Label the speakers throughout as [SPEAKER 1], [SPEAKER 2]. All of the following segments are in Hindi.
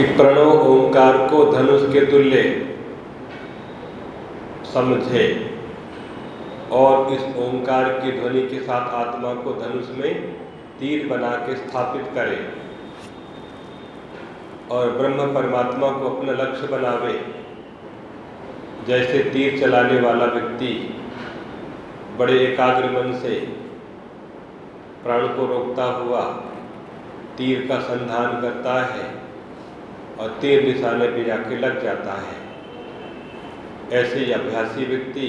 [SPEAKER 1] कि प्रणव ओंकार को धनुष के तुल्य समझे और इस ओंकार की ध्वनि के साथ आत्मा को धनुष में तीर बना के स्थापित करे और ब्रह्म परमात्मा को अपना लक्ष्य बनावे। जैसे तीर चलाने वाला व्यक्ति बड़े एकाग्र मन से प्राण को रोकता हुआ तीर का संधान करता है और तीर निशाने पे जाके लग जाता है। ऐसे ही अभ्यासी व्यक्ति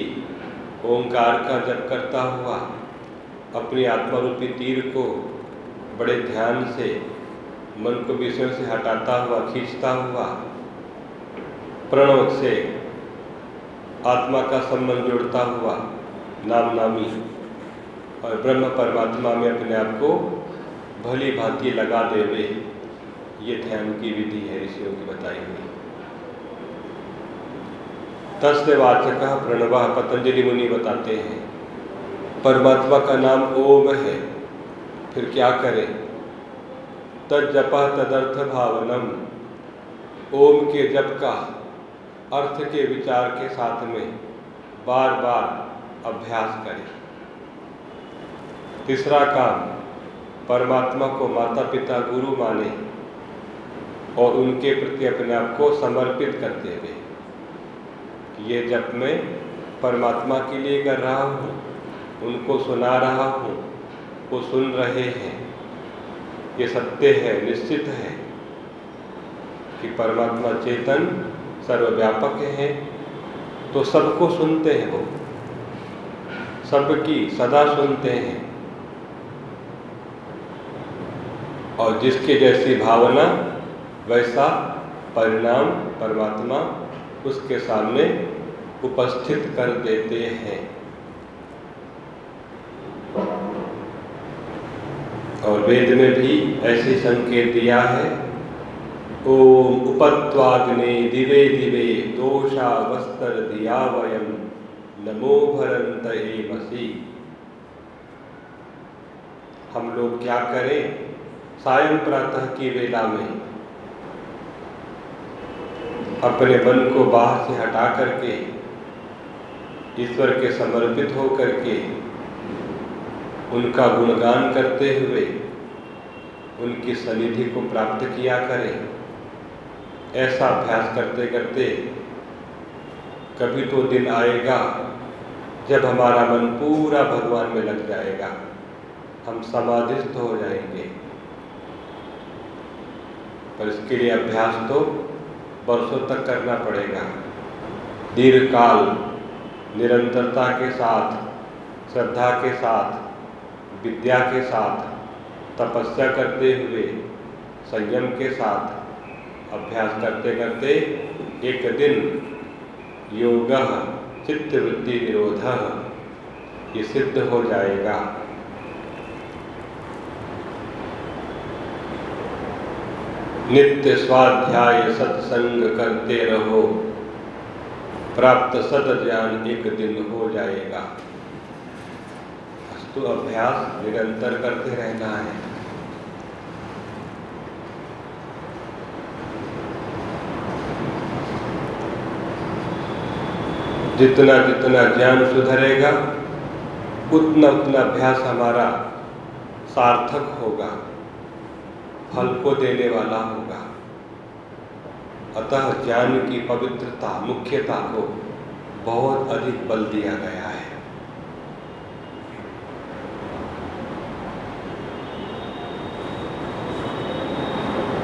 [SPEAKER 1] ओंकार का जप करता हुआ अपनी आत्मारूपी तीर को बड़े ध्यान से, मन को विषय से हटाता हुआ, खींचता हुआ, प्रणव से आत्मा का संबंध जोड़ता हुआ नाम नामी और ब्रह्म परमात्मा में अपने आप को भली भांति लगा देवे। ये ध्यान की विधि है ऋषियों की बताई हुई। तस्य वाचक प्रणव पतंजलि मुनि बताते हैं, परमात्मा का नाम ओम है, फिर क्या करें? तद जप तदर्थ भावनम ओम के जप का अर्थ के विचार के साथ में बार बार अभ्यास करें। तीसरा काम, परमात्मा को माता पिता गुरु माने और उनके प्रति अपने आप को समर्पित करते हुए। ये जब मैं परमात्मा के लिए कर रहा हूँ, उनको सुना रहा हूँ, वो सुन रहे हैं, ये सत्य है, निश्चित है कि परमात्मा चेतन सर्वव्यापक है तो सबको सुनते हैं वो। सबकी सदा सुनते हैं। और जिसके जैसी भावना वैसा परिणाम परमात्मा उसके सामने उपस्थित कर देते हैं। और वेद में भी ऐसे संकेत दिया है, ओम उपत्वाग्ने दिवे दिवे दोषा वस्त्र दिया वयम नमो भरंत मसी। हम लोग क्या करें? सायं प्रातः की वेला में अपने मन को बाहर से हटा करके, ईश्वर के समर्पित हो करके उनका गुणगान करते हुए उनकी सनिधि को प्राप्त किया करें। ऐसा अभ्यास करते करते कभी तो दिन आएगा जब हमारा मन पूरा भगवान में लग जाएगा। हम समाधिस्थ हो जाएँगे। पर इसके लिए अभ्यास तो वर्षों तक करना पड़ेगा। दीर्घकाल निरंतरता के साथ, श्रद्धा के साथ, विद्या के साथ, तपस्या करते हुए, संयम के साथ, अभ्यास करते करते एक दिन योग चित्त वृत्ति निरोध, ये सिद्ध हो जाएगा। नित्य स्वाध्याय सत्संग करते रहो। प्राप्त सद ज्ञान एक दिन हो जाएगा। तो अभ्यास निरंतर करते रहना है। जितना जितना ज्ञान सुधरेगा, उतना उतना अभ्यास हमारा सार्थक होगा। फल को देने वाला होगा। अतः ज्ञान की पवित्रता, मुख्यता को बहुत अधिक बल दिया गया है।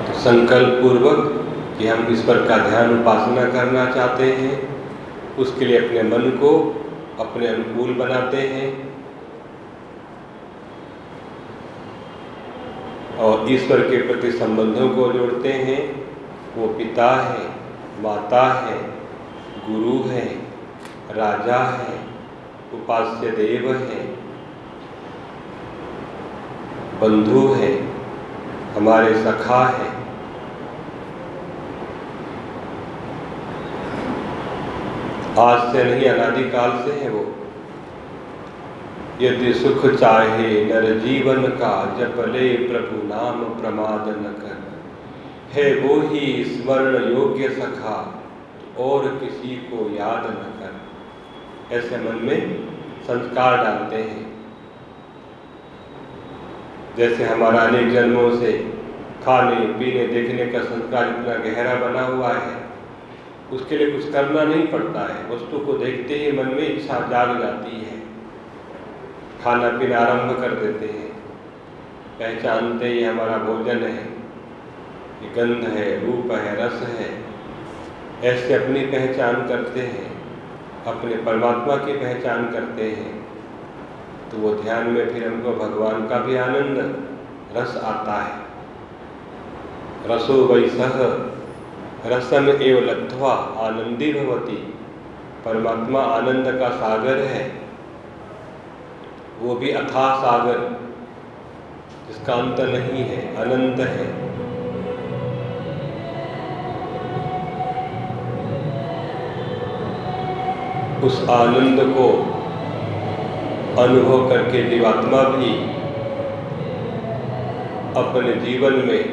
[SPEAKER 1] तो संकल्प पूर्वक कि हम ईश्वर का ध्यान उपासना करना चाहते हैं, उसके लिए अपने मन को अपने अनुकूल बनाते हैं। ईश्वर के प्रति संबंधों को जोड़ते हैं, वो पिता है, माता है, गुरु है, राजा है, उपास्य देव है, बंधु है, हमारे सखा है। आज से नहीं, अनादिकाल से है वो। यदि सुख चाहे नर जीवन का जप ले प्रभु नाम प्रमाद न कर। है वो ही स्मरण योग्य सखा और किसी को याद न कर। ऐसे मन में संस्कार डालते हैं। जैसे हमारा अनेक जन्मों से खाने, पीने, देखने का संस्कार इतना गहरा बना हुआ है, उसके लिए कुछ करना नहीं पड़ता है। वस्तु को देखते ही मन में इच्छा जाग जाती है। खाना पीना आरंभ कर देते हैं। पहचानते ही हमारा भोजन है, ये गंध है, रूप है, रस है। ऐसे अपनी पहचान करते हैं, अपने परमात्मा की पहचान करते हैं। तो वो ध्यान में फिर हमको भगवान का भी आनंद, रस आता है। रसो वै सह, रसम एव लब्ध्वा, आनंदी भवती। परमात्मा आनंद का सागर है। वो भी अथाह सागर, जिसका अंत नहीं है, अनंत है। उस आनंद को अनुभव करके जीवात्मा भी अपने जीवन में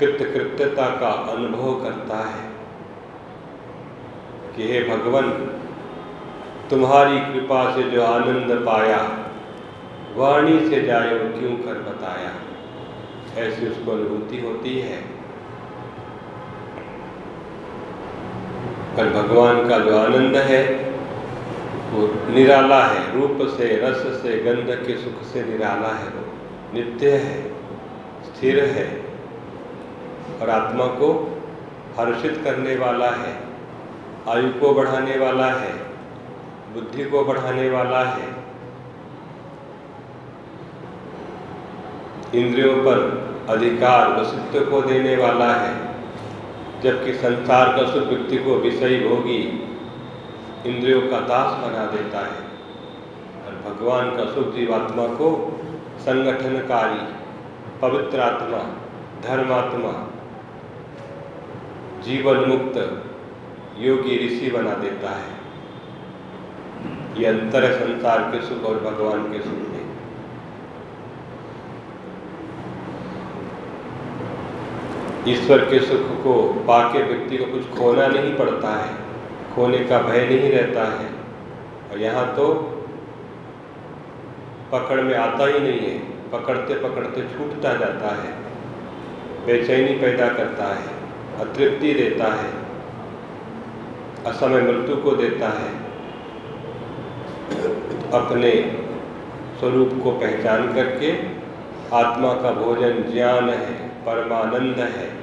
[SPEAKER 1] कृतकृत्यता का अनुभव करता है कि हे भगवान तुम्हारी कृपा से जो आनंद पाया, वाणी से वो क्यों कर बताया? ऐसी उसको अनुभूति होती है। पर भगवान का जो आनंद है, वो निराला है। रूप से, रस से, गंध के सुख से निराला है वो। नित्य है, स्थिर है और आत्मा को हर्षित करने वाला है, आयु को बढ़ाने वाला है। बुद्धि को बढ़ाने वाला है। इंद्रियों पर अधिकार वसित्व को देने वाला है। जबकि संसार का सुख व्यक्ति को विषयी भोगी इंद्रियों का दास बना देता है और भगवान का सुख जीवात्मा को संगठनकारी, पवित्र आत्मा, धर्मात्मा, जीवन मुक्त योगी ऋषि बना देता है। ये अंतर है संसार के सुख और भगवान के सुख में। ईश्वर के सुख को पाके व्यक्ति को कुछ खोना नहीं पड़ता है, खोने का भय नहीं रहता है। और यहाँ तो पकड़ में आता ही नहीं है, पकड़ते पकड़ते छूटता जाता है, बेचैनी पैदा करता है, अतृप्ति देता है, असमय मृत्यु को देता है। अपने स्वरूप को पहचान करके आत्मा का भोजन ज्ञान है, परमानंद है।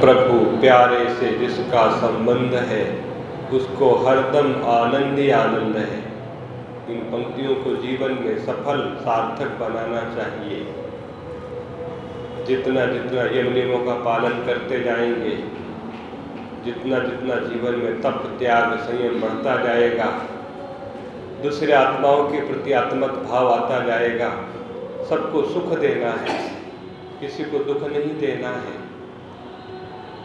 [SPEAKER 1] प्रभु प्यारे से जिसका संबंध है, उसको हरदम आनंद ही आनंद है। इन पंक्तियों को जीवन में सफल सार्थक बनाना चाहिए। जितना जितना यम नियमों का पालन करते जाएँगे, जितना जितना जीवन में तप, त्याग, संयम बढ़ता जाएगा, दूसरे आत्माओं के प्रति आत्मक भाव आता जाएगा, सबको सुख देना है, किसी को दुख नहीं देना है।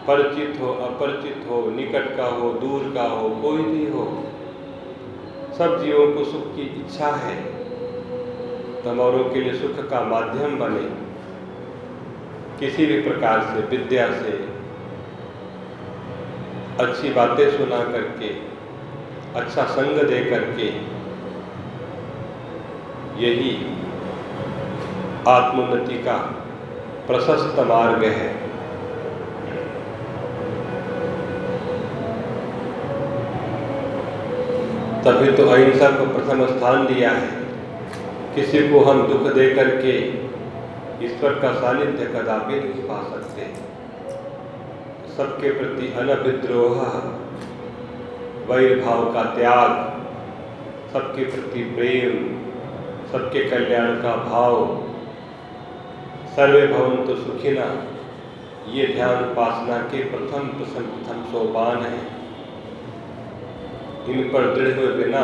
[SPEAKER 1] परिचित हो, अपरिचित हो, निकट का हो, दूर का हो, कोई भी हो, सब जीवों को सुख की इच्छा है। तो औरों के लिए सुख का माध्यम बने। किसी भी प्रकार से, विद्या से, अच्छी बातें सुना करके अच्छा संग दे करके, यही आत्मोन्नति का प्रशस्त मार्ग है। तभी तो अहिंसा को प्रथम स्थान दिया है। किसी को हम दुख दे करके ईश्वर का सानिध्य कदापि नहीं पा सकते। सबके प्रति अनविद्रोह वैरभाव का त्याग, सबके प्रति प्रेम, सबके कल्याण का भाव सर्वे भवन तो सुखिना, ये ध्यान उपासना के प्रथम प्रथम सोपान है। इन पर दृढ़ बिना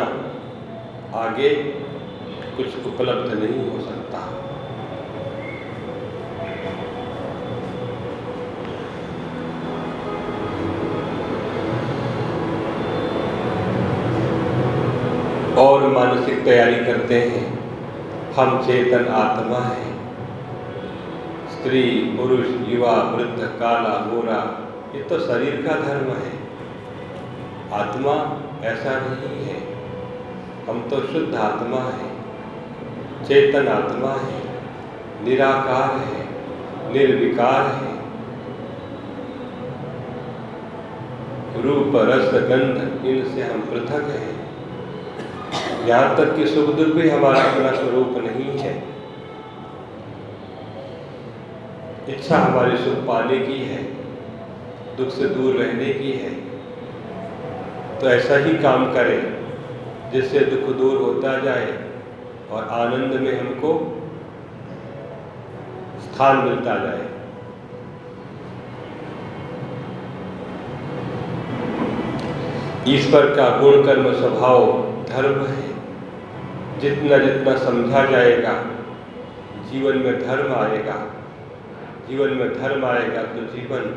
[SPEAKER 1] आगे कुछ उपलब्ध नहीं हो सकता और मानसिक तैयारी करते हैं। हम चेतन आत्मा हैं। स्त्री, पुरुष, युवा, वृद्ध, काला, गोरा, ये तो शरीर का धर्म है। आत्मा ऐसा नहीं है। हम तो शुद्ध आत्मा है। चेतन आत्मा है। निराकार है। निर्विकार है। रूप, रस, गंध, इनसे हम पृथक हैं। यहाँ तक कि सुख दुख भी हमारा अपना स्वरूप नहीं है। इच्छा हमारे सुख पाने की है, दुख से दूर रहने की है। तो ऐसा ही काम करें, जिससे दुख दूर होता जाए और आनंद में हमको स्थान मिलता जाए। ईश्वर का गुण कर्म स्वभाव धर्म है। जितना जितना समझा जाएगा, जीवन में धर्म आएगा, जीवन में धर्म आएगा तो जीवन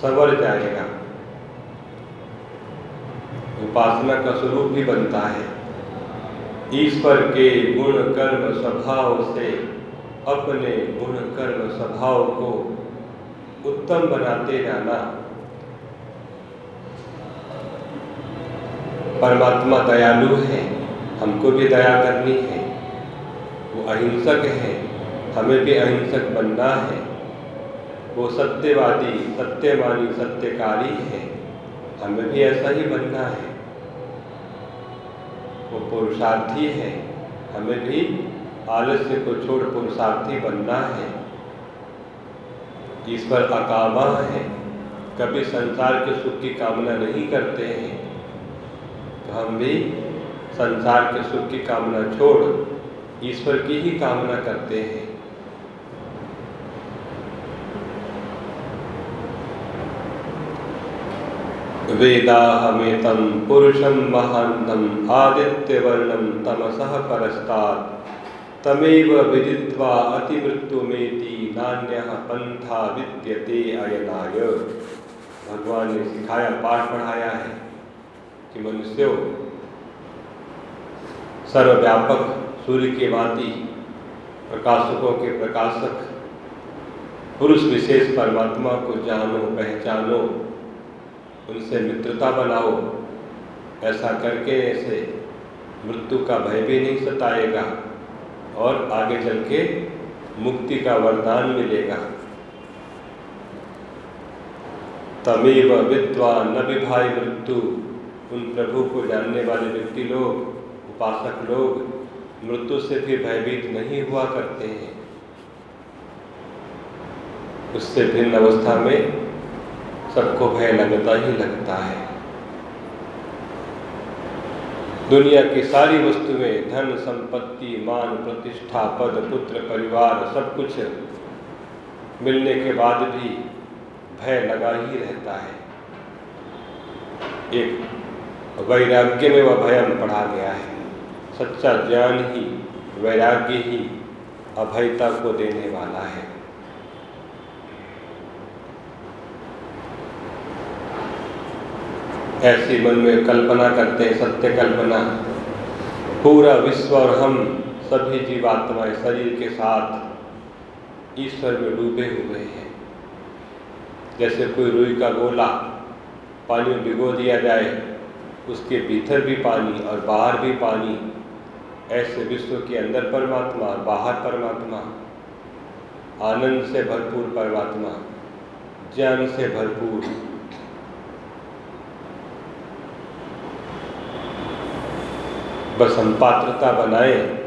[SPEAKER 1] सवर जाएगा। उपासना का स्वरूप भी बनता है। ईश्वर के गुण कर्म स्वभाव से अपने गुण कर्म स्वभाव को उत्तम बनाते जाना परमात्मा दयालु है। हमको भी दया करनी है। वो अहिंसक है, हमें भी अहिंसक बनना है। वो सत्यवादी, सत्यवानी, सत्यकारी है, हमें भी ऐसा ही बनना है। वो पुरुषार्थी है, हमें भी आलस्य को छोड़ पुरुषार्थी बनना है। ईश्वर अकामा है, कभी संसार के सुख की कामना नहीं करते हैं। तो हम भी संसार के सुख की कामना छोड़ ईश्वर की ही कामना करते हैं। वेदा वेदाहमेतं पुरुषं महान्तं आदित्यवर्णं तमसः परस्तात्, तमेव विदित्वा अतिमृत्युमेति नान्य पंथा विद्यते अयनाय। भगवान ने सिखाया, पाठ पढ़ाया है कि मनुष्य सर्वव्यापक सूर्य के भांति प्रकाशकों के प्रकाशक, पुरुष विशेष परमात्मा को जानो, पहचानो, उनसे मित्रता बनाओ, ऐसा करके ऐसे मृत्यु का भय भी नहीं सताएगा और आगे चल के मुक्ति का वरदान मिलेगा। तमेव विद्वान न विभाई मृत्यु। उन प्रभु को जानने वाले व्यक्ति लोग उपासक लोग मृत्यु से भी भयभीत नहीं हुआ करते हैं। उससे भिन्न अवस्था में सबको भय लगता ही लगता है। दुनिया की सारी वस्तुएँ, धन, संपत्ति, मान, प्रतिष्ठा, पद, पुत्र, परिवार, सब कुछ मिलने के बाद भी भय लगा ही रहता है। एक वैराग्य में वह भयम पढ़ा गया है। सच्चा ज्ञान ही, वैराग्य ही अभयता को देने वाला है। ऐसी मन में कल्पना करते हैं, सत्य कल्पना। पूरा विश्व और हम सभी जीवात्माएँ शरीर के साथ ईश्वर में डूबे हुए हैं। जैसे कोई रुई का गोला पानी में भिगो दिया जाए, उसके भीतर भी पानी और बाहर भी पानी ऐसे विश्व के अंदर परमात्मा और बाहर परमात्मा, आनंद से भरपूर परमात्मा, ज्ञान से भरपूर। बस हम पात्रता बनाए,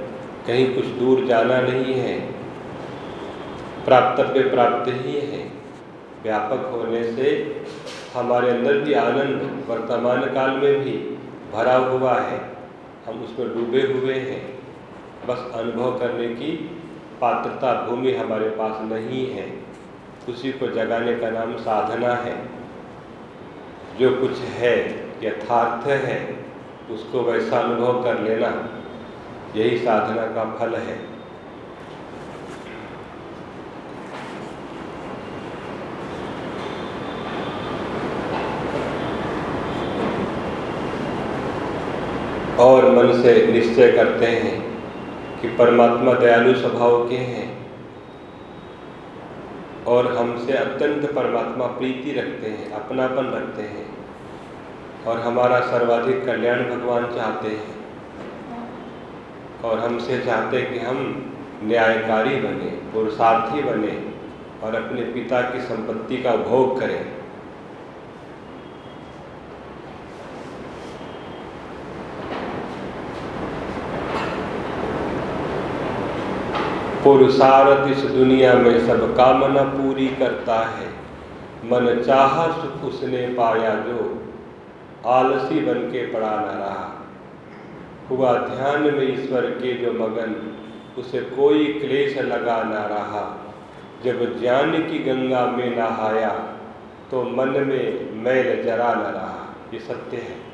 [SPEAKER 1] कहीं कुछ दूर जाना नहीं है। प्राप्तव्य प्राप्त ही है। व्यापक होने से हमारे अंदर भी आनंद, वर्तमान काल में भी भरा हुआ है। हम उसमें डूबे हुए हैं। बस अनुभव करने की पात्रता भूमि हमारे पास नहीं है। उसी को जगाने का नाम साधना है। जो कुछ है, यथार्थ है, उसको वैसा अनुभव कर लेना, यही साधना का फल है। और मन से निश्चय करते हैं कि परमात्मा दयालु स्वभाव के हैं और हमसे अत्यंत परमात्मा प्रीति रखते हैं, अपनापन रखते हैं और हमारा सर्वाधिक कल्याण भगवान चाहते हैं और हमसे चाहते हैं कि हम न्यायकारी बने, पुरुषार्थी बने और अपने पिता की संपत्ति का भोग करें। पुरुषार्थ इस दुनिया में सब कामना पूरी करता है। मन चाह सुख उसने पाया जो आलसी बन के पड़ा न रहा। हुआ ध्यान में ईश्वर के जो मगन, उसे कोई क्लेश लगा न रहा। जब ज्ञान की गंगा में नहाया तो मन में मैल जरा न रहा। ये सत्य है।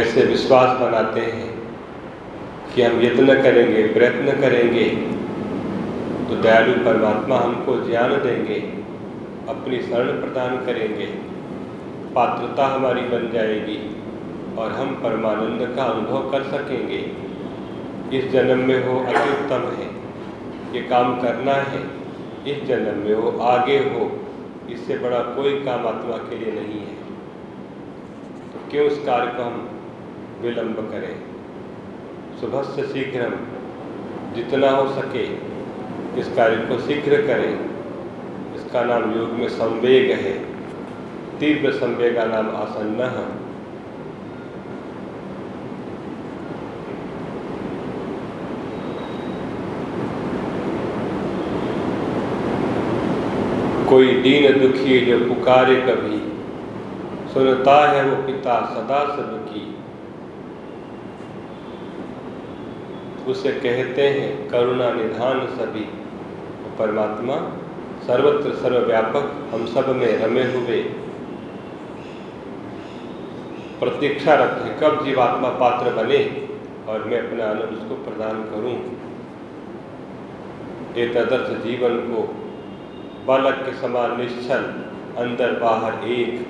[SPEAKER 1] ऐसे विश्वास बनाते हैं। कि हम यत्न करेंगे, प्रयत्न करेंगे तो दयालु परमात्मा हमको ज्ञान देंगे, अपनी शरण प्रदान करेंगे, पात्रता हमारी बन जाएगी, और हम परमानंद का अनुभव कर सकेंगे। इस जन्म में हो अति उत्तम है, ये काम करना है, इस जन्म में हो आगे हो, इससे बड़ा कोई काम आत्मा के लिए नहीं है। तो क्यों उस कार्य को हम विलंब करें? सुबह से शीघ्र, जितना हो सके इस कार्य को शीघ्र करें। इसका नाम योग में संवेग है। तीव्र संवेगा नाम आसन्न है। कोई दीन दुखी जो पुकारे कभी, सुनता है वो पिता सदा सबकी उसे कहते हैं, करुणा निधान सभी। परमात्मा, सर्वत्र सर्वव्यापक, हम सब में रमे हुए। प्रतीक्षा रखे, कब जीवात्मा पात्र बने, और मैं अपना आनंद उसको प्रदान करूँ? ये तदर्थ जीवन को बालक के समान निश्चल, अंदर बाहर एक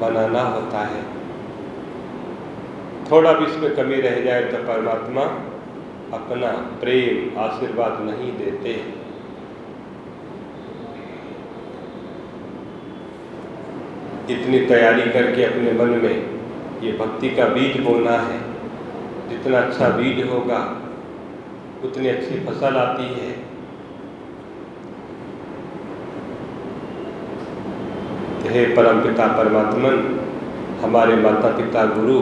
[SPEAKER 1] बनाना होता है। थोड़ा भी इसमें कमी रह जाए तो परमात्मा अपना प्रेम, आशीर्वाद नहीं देते। इतनी तैयारी करके अपने मन में ये भक्ति का बीज बोना है। जितना अच्छा बीज होगा, उतनी अच्छी फ़सल आती है। हे परम पिता परमात्मन, हमारे माता पिता गुरु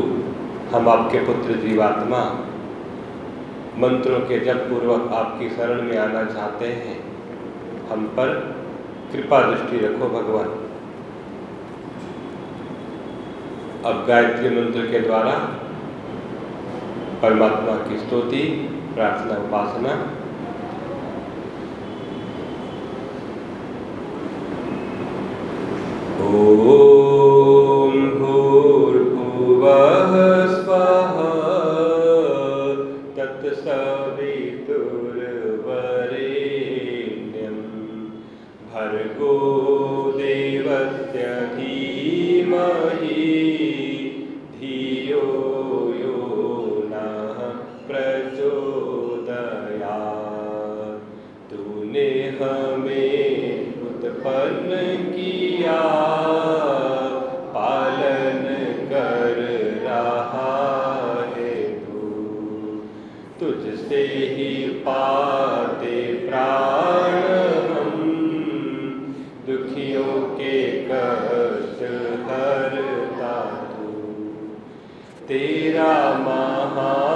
[SPEAKER 1] हम आपके पुत्र जीवात्मा मंत्रों के जब पूर्वक आपकी शरण में आना चाहते हैं। हम पर कृपा दृष्टि रखो भगवान। अब गायत्री मंत्र के द्वारा परमात्मा की स्तुति, प्रार्थना, उपासना। ओम तूने हमें उत्पन्न किया, पालन कर रहा है तू। तुझसे ही पाते प्राण हम, दुखियों के कष्ट हरता तू। तेरा महा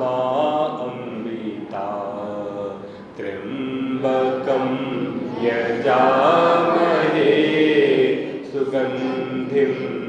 [SPEAKER 1] मा अमृता त्र्यम्बकं यजामहे सुगन्धिं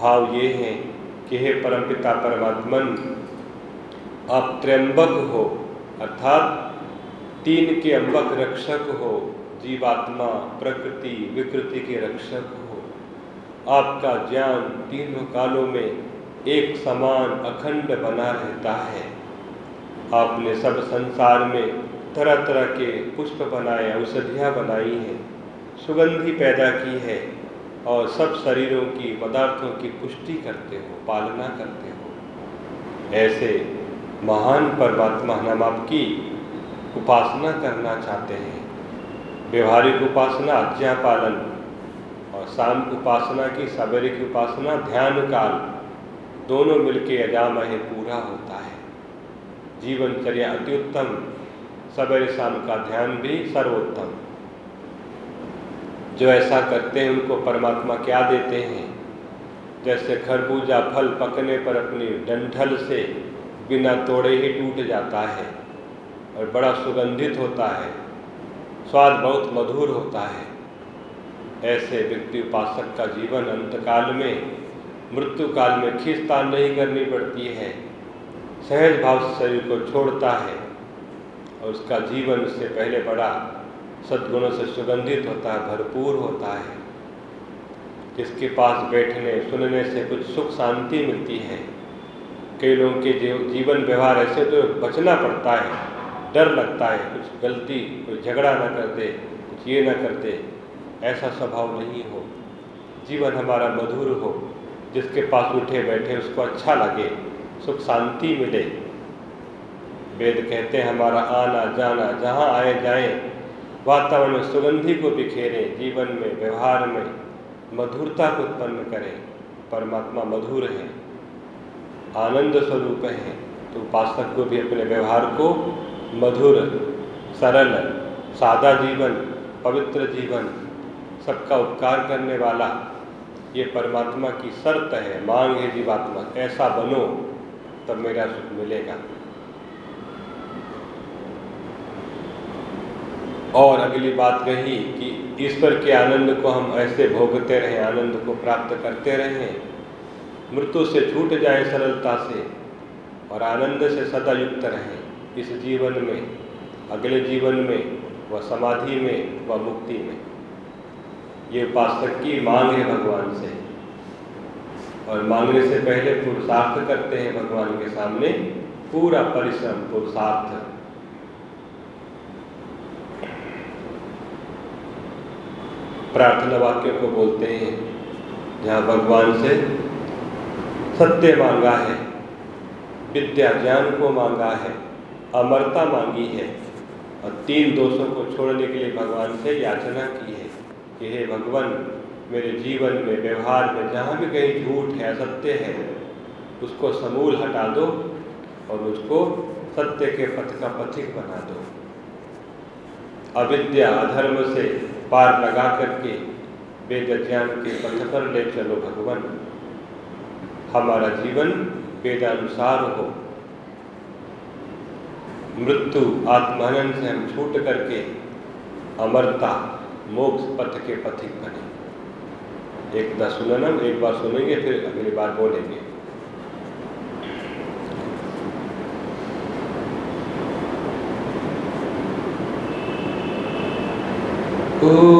[SPEAKER 1] भाव ये है कि हे परमपिता परमात्मन, आप त्र्यंबक हो, अर्थात तीन के अम्बक रक्षक हो, जीवात्मा, प्रकृति, विकृति के रक्षक हो। आपका ज्ञान तीनों कालों में एक समान अखंड बना रहता है। आपने सब संसार में तरह तरह के पुष्प बनाए, औषधियाँ बनाई हैं, सुगंधि पैदा की है। और सब शरीरों की पदार्थों की पुष्टि करते हो, पालना करते हो। ऐसे महान परमात्मा हम आपकी उपासना करना चाहते हैं। व्यवहारिक उपासना, आज्ञा पालन और शाम उपासना की सवेरे की उपासना, ध्यान काल, दोनों मिलके अजामहे पूरा होता है। जीवनचर्या अति उत्तम सवेरे शाम का ध्यान भी सर्वोत्तम। जो ऐसा करते हैं, उनको परमात्मा क्या देते हैं? जैसे खरबूजा फल पकने पर अपनी डंठल से बिना तोड़े ही टूट जाता है और बड़ा सुगंधित होता है। स्वाद बहुत मधुर होता है। ऐसे व्यक्ति उपासक का जीवन अंतकाल में, मृत्यु काल में खींचतान नहीं करनी पड़ती है। सहज भाव शरीर को छोड़ता है और उसका जीवन उससे पहले बड़ा सद्गुणों से सुगंधित होता है, भरपूर होता है। जिसके पास बैठने, सुनने से कुछ सुख शांति मिलती है। कई लोगों के जीवन व्यवहार ऐसे तो बचना पड़ता है, डर लगता है, कुछ गलती, कोई झगड़ा ना कर दे, कुछ ये ना करते ऐसा स्वभाव नहीं हो। जीवन हमारा मधुर हो, जिसके पास उठे बैठे उसको अच्छा लगे, सुख शांति मिले। वेद कहते हैं, हमारा आना जाना जहाँ आए जाएँ वातावरण में सुगंधि को बिखेरें, जीवन में, व्यवहार में, मधुरता को उत्पन्न करें, परमात्मा मधुर है। आनंद स्वरूप है तो उपासक को भी अपने व्यवहार को मधुर, सरल, सादा जीवन, पवित्र जीवन, सबका उपकार करने वाला, ये परमात्मा की शर्त है, मांग है जीवात्मा, ऐसा बनो, तब मेरा सुख मिलेगा। और अगली बात कही कि ईश्वर के आनंद को हम ऐसे भोगते रहें, आनंद को प्राप्त करते रहें। मृत्यु से छूट जाए सरलता से और आनंद से सदा युक्त रहें। इस जीवन में, अगले जीवन में, व समाधि में, व मुक्ति में। ये उपासक की मांग है भगवान से। और मांगने से पहले पुरुषार्थ करते हैं भगवान के सामने। पूरा परिश्रम पुरुषार्थ। प्रार्थना वाक्य को बोलते हैं, जहाँ भगवान से सत्य मांगा है, विद्या ज्ञान को मांगा है, अमरता मांगी है, और तीन दोषों को छोड़ने के लिए भगवान से याचना की है कि हे भगवान, मेरे जीवन में, व्यवहार में जहाँ भी कहीं झूठ है, असत्य है, उसको समूल हटा दो और उसको सत्य के पथ का पथिक बना दो। अविद्या अधर्म से पार लगा करके वेद ज्ञान के पथ पर ले चलो भगवान। हमारा जीवन वेदानुसार हो। मृत्यु आत्महनन से हम छूट करके अमरता मोक्ष पथ के पथिक बने। एक बार सुनना, एक बार सुनेंगे, फिर अगली बार बोलेंगे। ओ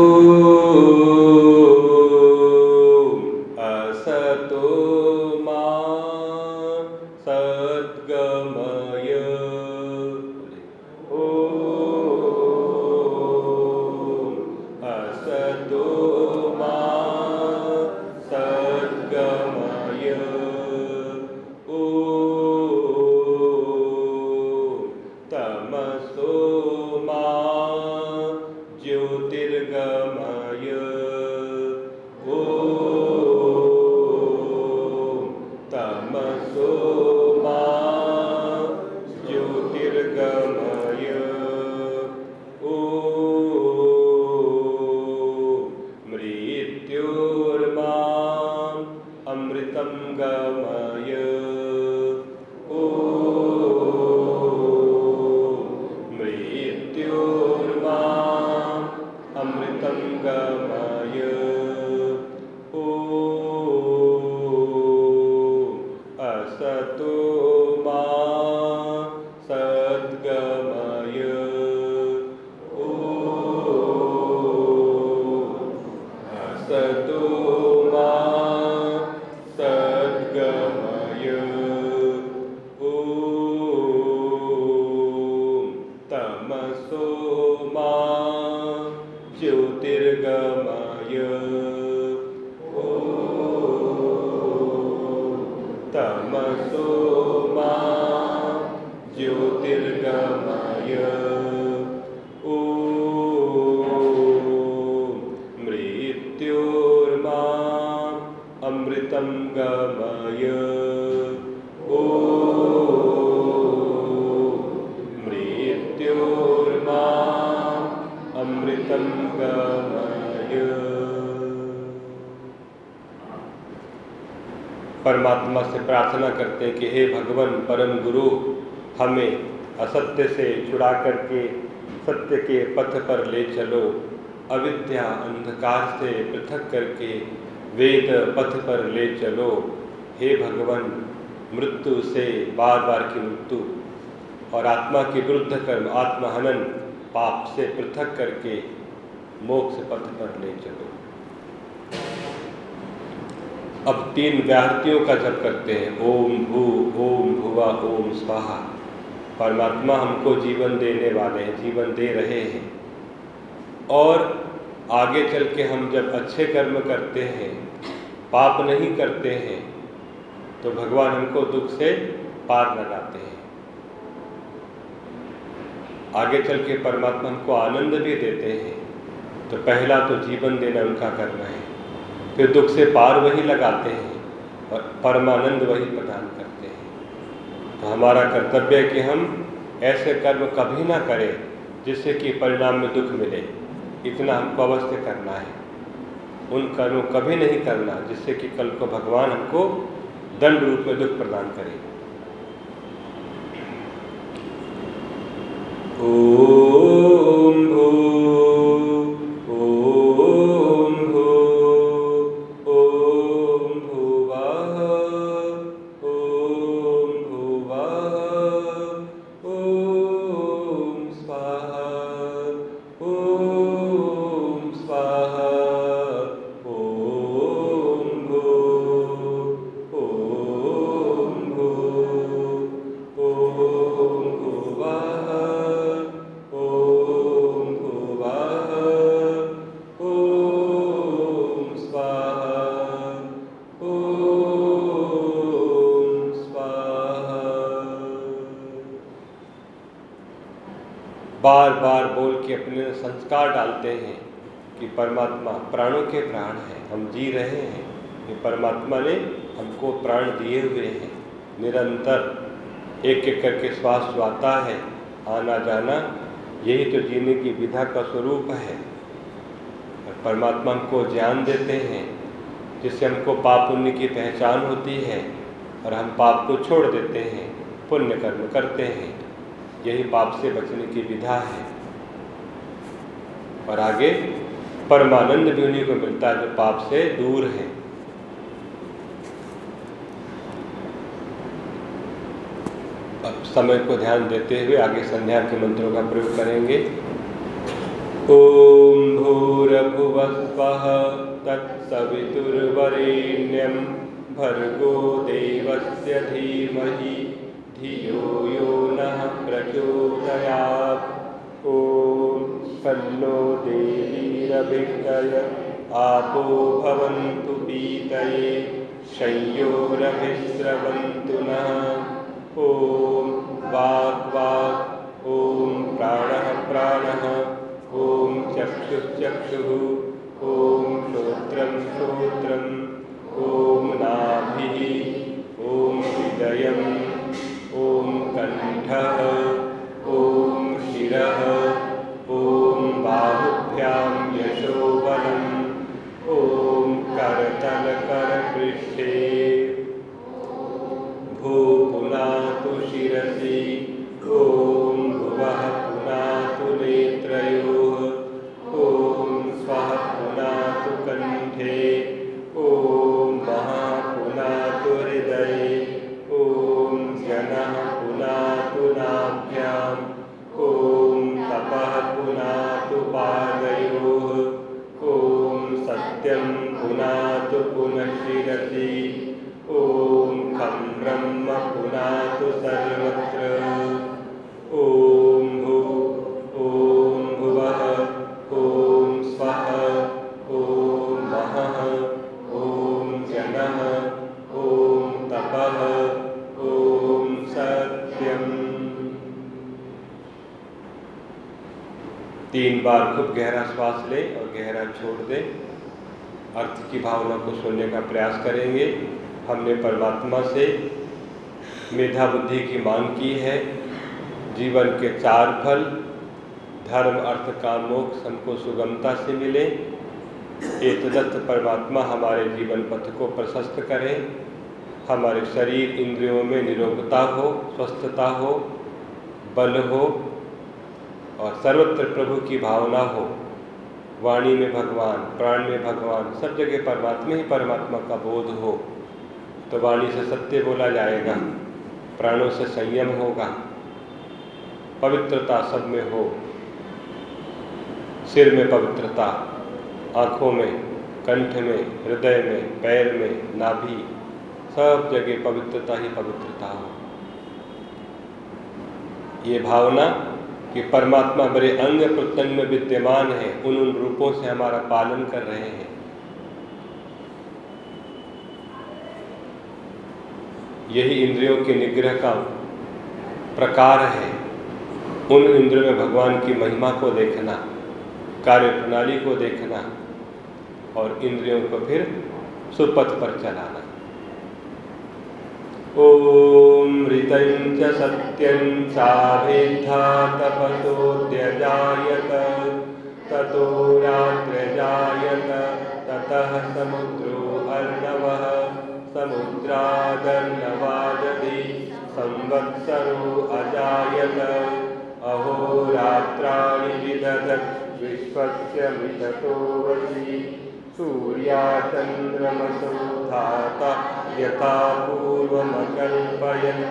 [SPEAKER 1] परमात्मा हैं कि हे भगवान, परम गुरु, हमें असत्य से छुड़ा करके, सत्य के पथ पर ले चलो। अविद्या अंधकार से पृथक करके वेद पथ पर ले चलो। हे भगवान, मृत्यु से बार बार की मृत्यु और आत्मा के विरुद्ध कर्म, आत्महनन पाप से पृथक करके मोक्ष पथ पर ले चलो। अब तीन व्याहृतियों का जप करते हैं। ओम भू, ओम भुवा, ओम स्वाहा। परमात्मा हमको जीवन देने वाले हैं, जीवन दे रहे हैं। और आगे चल के हम जब अच्छे कर्म करते हैं, पाप नहीं करते हैं तो भगवान हमको दुख से पार लगाते हैं। आगे चल के परमात्मा हमको आनंद भी देते हैं तो पहला तो जीवन देना उनका कर्म है। फिर दुख से पार वही लगाते हैं और परमानंद वही प्रदान करते हैं। तो हमारा कर्तव्य है कि हम ऐसे कर्म कभी ना करें जिससे कि परिणाम में दुख मिले। इतना हमको अवश्य करना है। उन कर्मों कभी नहीं करना जिससे कि कल को भगवान हमको दंड रूप में दुख प्रदान करें। ओम संस्कार डालते हैं कि परमात्मा प्राणों के प्राण हैं, हम जी रहे हैं, कि परमात्मा ने हमको प्राण दिए हुए हैं। निरंतर एक एक करके श्वास आता है, आना जाना, यही तो जीने की विधा का स्वरूप है। परमात्मा हमको ज्ञान देते हैं, जिससे हमको पाप पुण्य की पहचान होती है, और हम पाप को छोड़ देते हैं, पुण्य कर्म करते हैं। यही पाप से बचने की विधा है। और आगे, परमानंद भी उन्हीं को मिलता है जो पाप से दूर है। अब समय को ध्यान देते हुए आगे संध्या के मंत्रों का प्रयोग करेंगे। ओम भूरभुवस्व तत्सवितुर्वरेण्यं भर्गो देवस्य धीमहि धियो यो नः प्रचोदयात्। ॐ तन्नो देवीरभिष्टय आपो भवन्तु पीतये शय्योरभिस्रवन्तु नः। ॐ वाक् वाक्, ॐ प्राणः प्राणः, ॐ चक्षुश्चक्षुः, ॐ श्रोत्रं श्रोत्रम् ॐ नाभिः, ॐ हृदयम्, ॐ कण्ठः, ॐ शिरः। करतलकरपृष्ठे भू पुनातु शिरसि। शिरसि ॐ खं ब्रह्म पुनातु सर्वत्र। ॐ भू, ॐ भुवः, ॐ स्वः, ॐ महः, ॐ जनः, ॐ तपः, ॐ सत्यम्। तीन बार खूब गहरा श्वास लें और गहरा छोड़ दें। अर्थ की भावना को सुनने का प्रयास करेंगे। हमने परमात्मा से मेधा बुद्धि की मांग की है। जीवन के चार फल, धर्म, अर्थ, काम, मोक्ष, हमको सुगमता से मिले। एक दत्त परमात्मा हमारे जीवन पथ को प्रशस्त करें। हमारे शरीर इंद्रियों में निरोगता हो, स्वस्थता हो, बल हो और सर्वत्र प्रभु की भावना हो। वाणी में भगवान, प्राण में भगवान, सब जगह परमात्मा ही परमात्मा का बोध हो तो वाणी से सत्य बोला जाएगा, प्राणों से संयम होगा, पवित्रता सब में हो, सिर में पवित्रता, आँखों में, कंठ में, हृदय में, पैर में, नाभि, सब जगह पवित्रता ही पवित्रता हो। ये भावना कि परमात्मा बड़े अंग प्रत्यंग में विद्यमान है, उन उन रूपों से हमारा पालन कर रहे हैं। यही इंद्रियों के निग्रह का प्रकार है। उन इंद्रियों में भगवान की महिमा को देखना कार्य प्रणाली को देखना और इंद्रियों को फिर सुपथ पर चलाना। ॐ ऋतं च सत्यं चाभिद्धा तपसोऽध्यजायत ततो रात्रजायत ततः समुद्रो अर्णवः समुद्रादर्णवादधि संवत्सरो अजायत। अहोरात्राणि विदधत् विश्वस्य विशतो वशी सूर्याचन्द्रमसो धाता यथा पूर्वमकल्पयन्।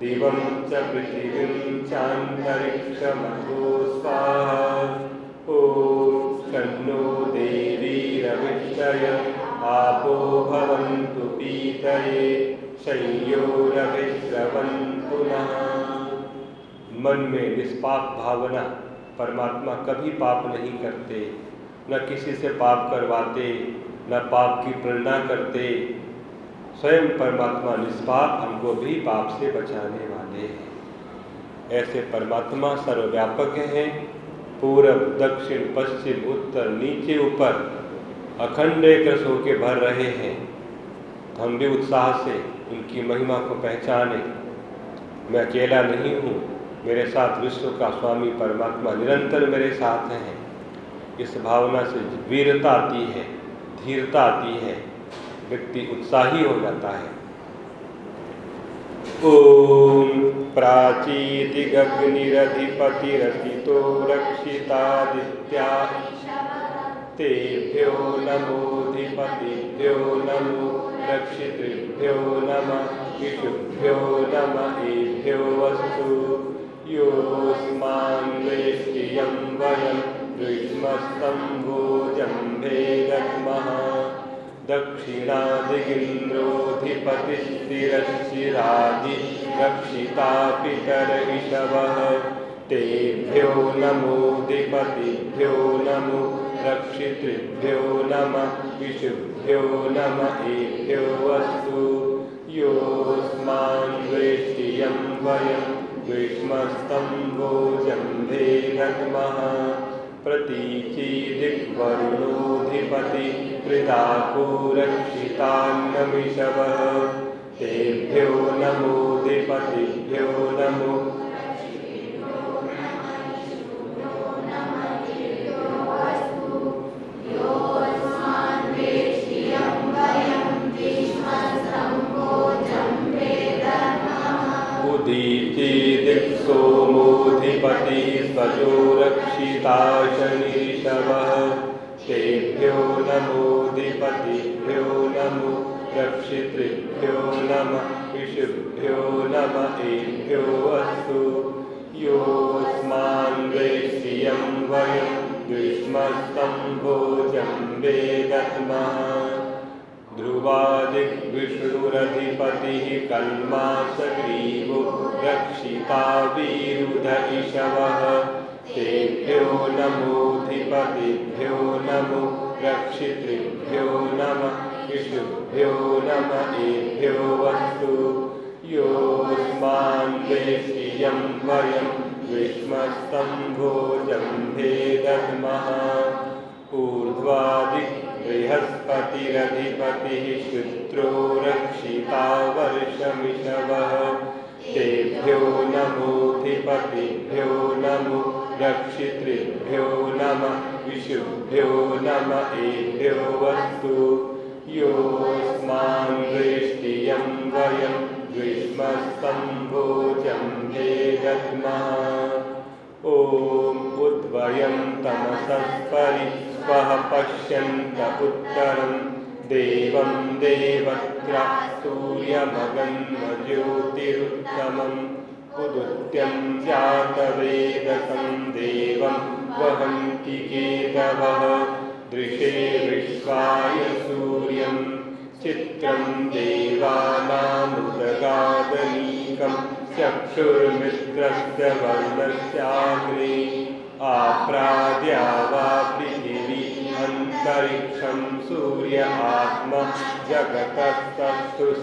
[SPEAKER 1] दिवं च पृथिवीं चान्तरिक्षमसो स्वाहा। ॐ शन्नो देवीरविष्टय आपो भवन्तु पीतये। शय्योरविश्रवन्तु नः। मन में निष्पाप भावना परमात्मा कभी पाप नहीं करते। न किसी से पाप करवाते, न पाप की प्रेरणा करते। स्वयं परमात्मा निष्पाप हमको भी पाप से बचाने वाले हैं। ऐसे परमात्मा सर्वव्यापक हैं। पूरब, दक्षिण, पश्चिम, उत्तर, नीचे, ऊपर, अखंड एक रस होके भर रहे हैं। हम भी उत्साह से उनकी महिमा को पहचाने। मैं अकेला नहीं हूँ। मेरे साथ विश्व का स्वामी परमात्मा निरंतर मेरे साथ हैं। इस भावना से वीरता आती है, धीरता आती है, व्यक्ति उत्साही हो जाता है। ॐ प्राचीदिगग्निरधिपतिरसितो रक्षितादित्या तेभ्यो नमोऽधिपतिभ्यो नमो रक्षितृभ्यो नम इषुभ्यो नम एभ्यो वस्तु। योऽस्मान् वेष्टियं वयं ग्रीष्मस्तम्भोजम्भे दद्मः दक्षिणादिगिन्द्रोऽधिपतिस्थिरशिरादि रक्षिता पितर ऋषभः तेभ्यो नमोऽधिपतिभ्यो नमो रक्षितृभ्यो नम विशुभ्यो नम एभ्यो अस्तु। योऽस्मान् वेष्टियं वयं ग्रीष्मस्तम्भोजम्भे दद्मः प्रतीचीदिग्वरुणोऽधिपति हृदाको रक्षितान्नमिषवः तेभ्यो नमोऽधिपतिभ्यो नमो उदीचीदिक्सोमोऽधिपतिः स्वजो रक्षिता शनिषवः तेभ्यो नमोऽधिपतिभ्यो नमो रक्षितृभ्यो नम ऋषिभ्यो नम एभ्यो अस्तु। योऽस्मान् वेष्टियं वयं ग्रीष्मस्तम्भोजम्बे दद्मः ध्रुवादिग्विष्णुरधिपतिः कल्मासग्रीवो रक्षिता वीरुध इषवः तेभ्यो नमोऽधिपतिभ्यो नमो रक्षितृभ्यो नम ऋषुभ्यो नम एभ्यो वस्तु। योऽस्मान् वेष्टियं वयं ग्रीष्मस्तम्भोजम्भे दद्मः ऊर्ध्वादि बृहस्पतिरधिपतिः शुत्रो रक्षिता वर्षमिषवः तेभ्यो नमोऽधिपतिभ्यो नमो रक्षितृभ्यो नम विशुभ्यो नम, एभ्यो वस्तु। योऽस्मान् वयं ग्रीष्मस्तम्भोजम्भे दद्मः। ॐ उद्वयं तमसः स्वः पश्यन्त उत्तरं देवं देवत्र उदुत्यं जातवेदकं देवं वहन्ति केतवः दृशे विश्वाय सूर्यं चित्रं देवानामुदगादनीकं चक्षुर्मित्रस्य वर्णस्याग्ने आप्राद्या वा सूर्य आत्म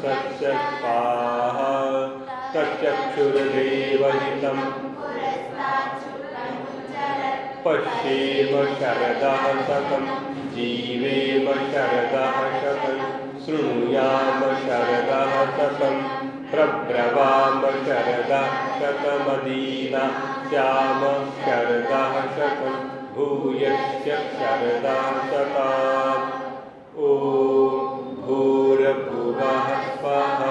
[SPEAKER 1] सस्य स्वाहा तच्चक्षुर्देवहितं पश्येम शरदः शतं जीवेम शरदः शतं शृणुयाम शरदः शतं प्रब्रवाम शरदः शतमदीना श्याम शरदः शतं भूयश्च शरदः शता ॐ भूर्भुवः स्वः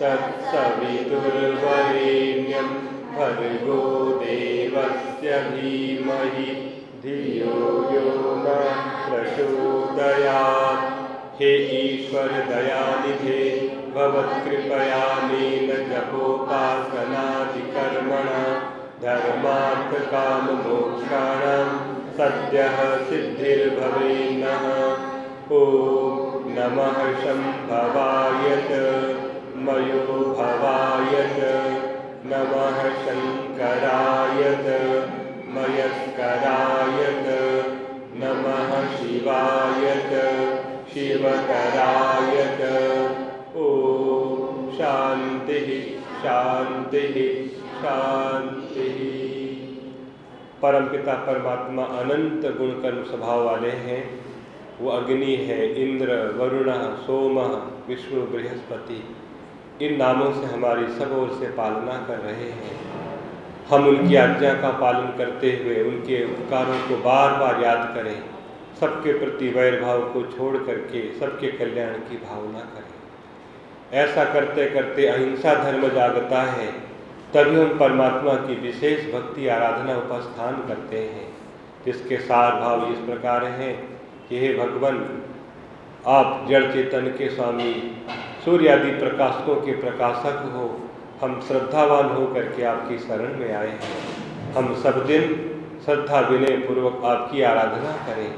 [SPEAKER 1] तत्सवितुर्वरेण्यं भर्गो देवस्य धीमहि। धियो यो न प्रचोदयात्। हे ईश्वर दयानिधे, भवत्कृपया मेन जपोपासनादिकर्मणा। धर्मार्थकाममोक्षाणां सद्यः सिद्धिर्भवेन्नः। ॐ नमः शम्भवायत मयोभवायत नमः शङ्करायत मयस्करायत नमः शिवायत शिवकरायत। ॐ शान्तिः शान्तिः। शांति। परमपिता परमात्मा अनंत गुण कर्म स्वभाव वाले हैं। वो अग्नि है, इंद्र, वरुण, सोम, विष्णु, बृहस्पति। इन नामों से हमारी सब ओर से पालना कर रहे हैं। हम उनकी आज्ञा का पालन करते हुए उनके उपकारों को बार बार याद करें। सबके प्रति वैरभाव को छोड़ करके सबके कल्याण की भावना करें। ऐसा करते करते अहिंसा धर्म जागता है। तभी हम परमात्मा की विशेष भक्ति आराधना उपस्थान करते हैं। जिसके सार भाव इस प्रकार हैं कि हे भगवान, आप जड़ चेतन के स्वामी सूर्य आदि प्रकाशकों के प्रकाशक हो। हम श्रद्धावान होकर के आपकी शरण में आए हैं। हम सब दिन श्रद्धा विनय पूर्वक आपकी आराधना करें।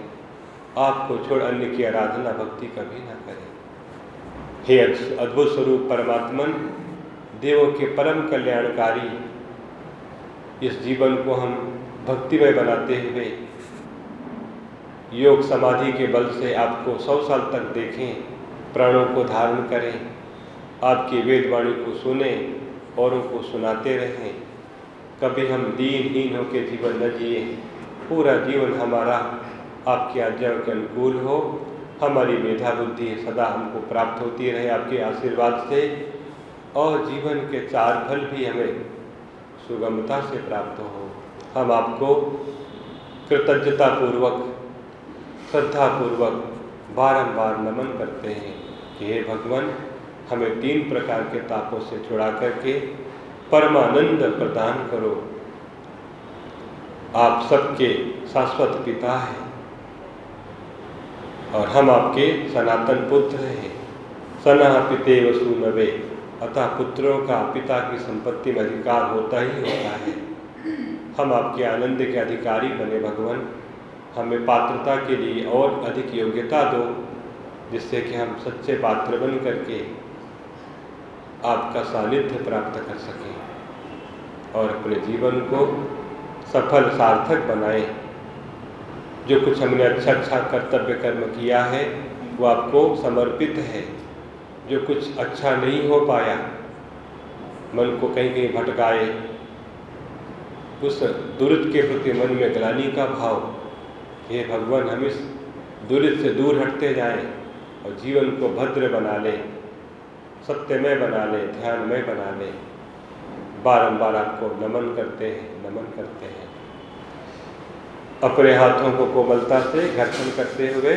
[SPEAKER 1] आपको छोड़ अन्य की आराधना भक्ति कभी ना करें। हे अद्भुत स्वरूप परमात्मन देवों के परम कल्याणकारी। इस जीवन को हम भक्तिमय बनाते हुए योग समाधि के बल से आपको सौ साल तक देखें, प्राणों को धारण करें, आपकी वेदवाणी को सुने, औरों को सुनाते रहें। कभी हम दीनहीन होकर जीवन न जिए, पूरा जीवन हमारा आपकी आज्ञा के अनुकूल हो। हमारी मेधा बुद्धि सदा हमको प्राप्त होती रहे आपके आशीर्वाद से। और जीवन के चार फल भी हमें सुगमता से प्राप्त हो। हम आपको कृतज्ञता पूर्वक श्रद्धा पूर्वक बारंबार नमन करते हैं कि हे भगवान, हमें तीन प्रकार के तापों से छुड़ा करके परमानंद प्रदान करो। आप सबके शाश्वत पिता हैं और हम आपके सनातन पुत्र हैं। सना पिते वसुनवे अतः पुत्रों का पिता की संपत्ति में अधिकार होता ही होता है। हम आपके आनंद के अधिकारी बने भगवान। हमें पात्रता के लिए और अधिक योग्यता दो, जिससे कि हम सच्चे पात्र बन करके आपका सानिध्य प्राप्त कर सकें और अपने जीवन को सफल, सार्थक बनाएँ। जो कुछ हमने अच्छा अच्छा कर्तव्य कर्म किया है, वो आपको समर्पित है। जो कुछ अच्छा नहीं हो पाया, मन को कहीं कहीं भटकाए, उस दुरित के प्रति मन में ग्लानी का भाव, हे भगवान, हम इस दुरित से दूर हटते जाएँ और जीवन को भद्र बना लें, सत्यमय बना लें, ध्यानमय बना लें। बारंबार आपको नमन करते हैं, नमन करते हैं। अपने हाथों को कोमलता से घर्षण करते हुए